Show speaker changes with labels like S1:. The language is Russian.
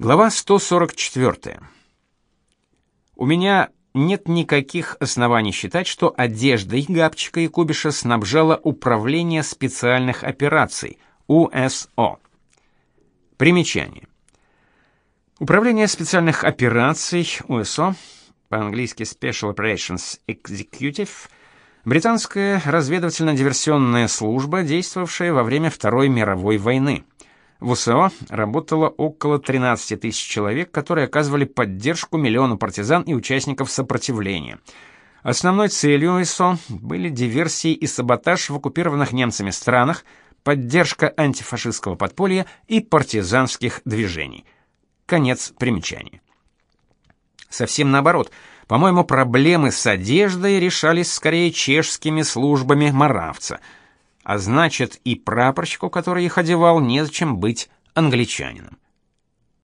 S1: Глава 144. У меня нет никаких оснований считать, что одеждой Габчика и Кубиша снабжало Управление специальных операций УСО. Примечание. Управление специальных операций УСО, по-английски Special Operations Executive, британская разведывательно-диверсионная служба, действовавшая во время Второй мировой войны. В УСО работало около 13 тысяч человек, которые оказывали поддержку миллиону партизан и участников сопротивления. Основной целью УСО были диверсии и саботаж в оккупированных немцами странах, поддержка антифашистского подполья и партизанских движений. Конец примечания. Совсем наоборот. По-моему, проблемы с одеждой решались скорее чешскими службами Моравца – а значит и прапорщику, который их одевал, незачем быть англичанином.